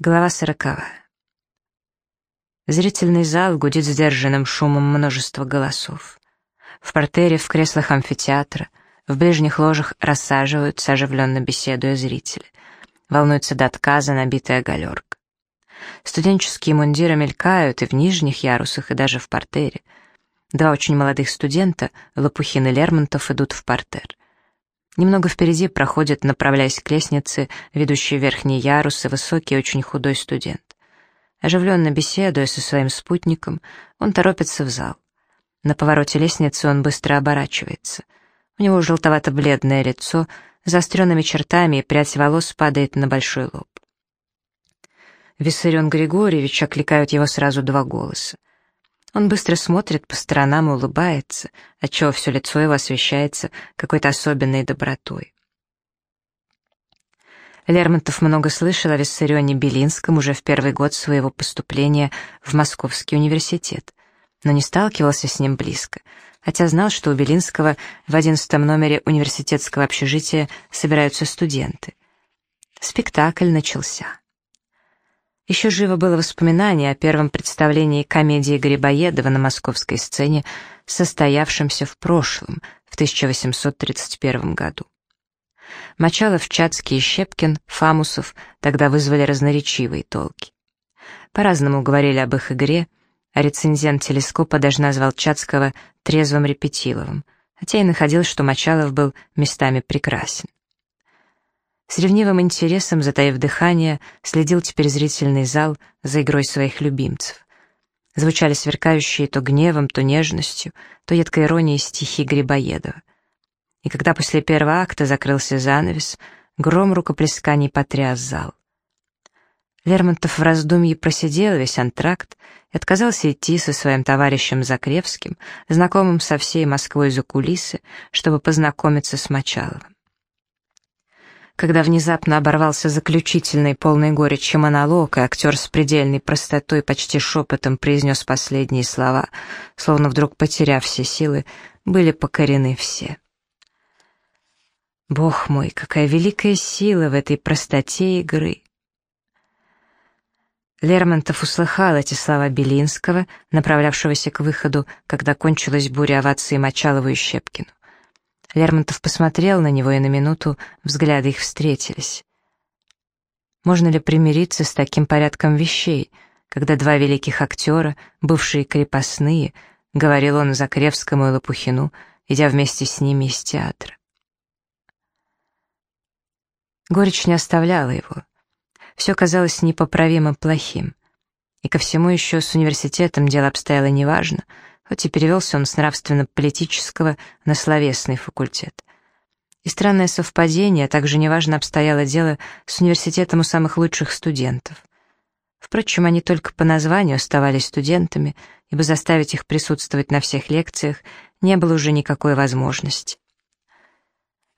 Глава сороковая. Зрительный зал гудит сдержанным шумом множества голосов. В портере, в креслах амфитеатра, в ближних ложах рассаживаются, оживленно беседуя зрители. Волнуется до отказа набитая галерка. Студенческие мундиры мелькают и в нижних ярусах, и даже в портере. Два очень молодых студента, Лопухин и Лермонтов, идут в портер. Немного впереди проходит, направляясь к лестнице, ведущей в верхние ярусы, высокий очень худой студент. Оживленно беседуя со своим спутником, он торопится в зал. На повороте лестницы он быстро оборачивается. У него желтовато-бледное лицо, заостренными чертами и прядь волос падает на большой лоб. Виссарион Григорьевич окликают его сразу два голоса. Он быстро смотрит по сторонам и улыбается, отчего все лицо его освещается какой-то особенной добротой. Лермонтов много слышал о Виссарионе Белинском уже в первый год своего поступления в Московский университет, но не сталкивался с ним близко, хотя знал, что у Белинского в одиннадцатом номере университетского общежития собираются студенты. Спектакль начался. Еще живо было воспоминание о первом представлении комедии Грибоедова на московской сцене, состоявшемся в прошлом, в 1831 году. Мочалов, Чацкий и Щепкин, Фамусов тогда вызвали разноречивые толки. По-разному говорили об их игре, а рецензент телескопа даже назвал Чацкого трезвым репетиловым, хотя и находил, что Мочалов был местами прекрасен. С ревнивым интересом, затаив дыхание, следил теперь зрительный зал за игрой своих любимцев. Звучали сверкающие то гневом, то нежностью, то едкой иронией стихи Грибоедова. И когда после первого акта закрылся занавес, гром рукоплесканий потряс зал. Лермонтов в раздумье просидел весь антракт и отказался идти со своим товарищем Закревским, знакомым со всей Москвой за кулисы, чтобы познакомиться с Мочаловым. Когда внезапно оборвался заключительный полный горечи монолог, и актер с предельной простотой почти шепотом произнес последние слова, словно вдруг потеряв все силы, были покорены все. Бог мой, какая великая сила в этой простоте игры! Лермонтов услыхал эти слова Белинского, направлявшегося к выходу, когда кончилась буря овации Мочалову и Щепкину. Лермонтов посмотрел на него, и на минуту взгляды их встретились. Можно ли примириться с таким порядком вещей, когда два великих актера, бывшие крепостные, говорил он Закревскому и Лопухину, идя вместе с ними из театра. Горечь не оставляла его. Все казалось непоправимо плохим. И ко всему еще с университетом дело обстояло неважно — хоть и перевелся он с нравственно-политического на словесный факультет. И странное совпадение, а также неважно обстояло дело с университетом у самых лучших студентов. Впрочем, они только по названию оставались студентами, ибо заставить их присутствовать на всех лекциях не было уже никакой возможности.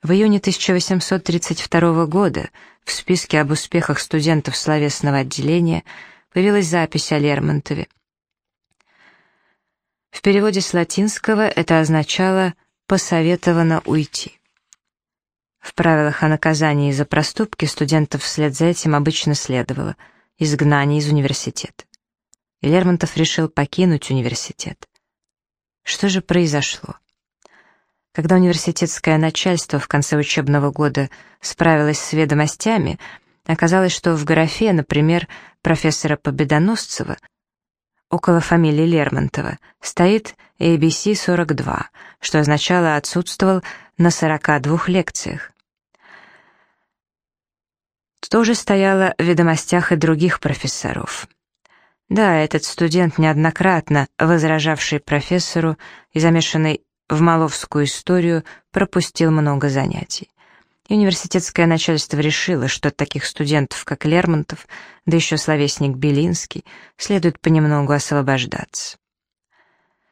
В июне 1832 года в списке об успехах студентов словесного отделения появилась запись о Лермонтове — в переводе с латинского это означало «посоветовано уйти». В правилах о наказании за проступки студентов вслед за этим обычно следовало изгнание из университета. И Лермонтов решил покинуть университет. Что же произошло? Когда университетское начальство в конце учебного года справилось с ведомостями, оказалось, что в графе, например, профессора Победоносцева около фамилии Лермонтова, стоит ABC-42, что означало «отсутствовал на 42 лекциях». Тоже стояло в ведомостях и других профессоров. Да, этот студент, неоднократно возражавший профессору и замешанный в маловскую историю, пропустил много занятий и университетское начальство решило, что таких студентов, как Лермонтов, да еще словесник Белинский, следует понемногу освобождаться.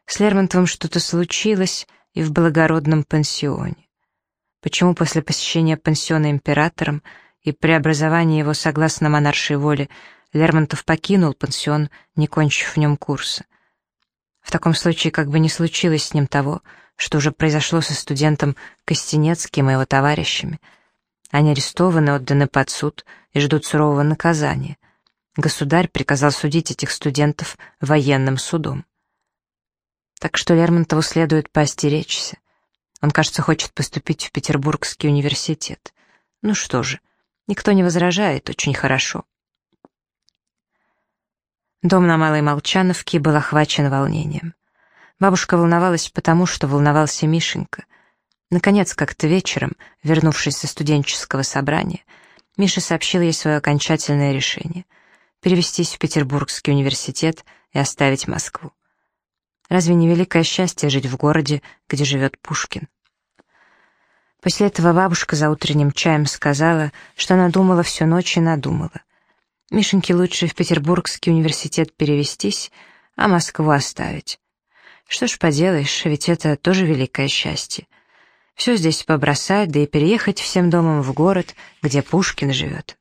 С Лермонтовым что-то случилось и в благородном пансионе. Почему после посещения пансиона императором и преобразования его согласно монаршей воле Лермонтов покинул пансион, не кончив в нем курса? В таком случае как бы не случилось с ним того, что уже произошло со студентом Костенецким и его товарищами. Они арестованы, отданы под суд и ждут сурового наказания. Государь приказал судить этих студентов военным судом. Так что Лермонтову следует поостеречься. Он, кажется, хочет поступить в Петербургский университет. Ну что же, никто не возражает, очень хорошо. Дом на Малой Молчановке был охвачен волнением. Бабушка волновалась потому, что волновался Мишенька. Наконец, как-то вечером, вернувшись со студенческого собрания, Миша сообщил ей свое окончательное решение — перевестись в Петербургский университет и оставить Москву. Разве не великое счастье жить в городе, где живет Пушкин? После этого бабушка за утренним чаем сказала, что она думала всю ночь и надумала. Мишеньке лучше в Петербургский университет перевестись, а Москву оставить. Что ж поделаешь, ведь это тоже великое счастье. Все здесь побросать, да и переехать всем домом в город, где Пушкин живет.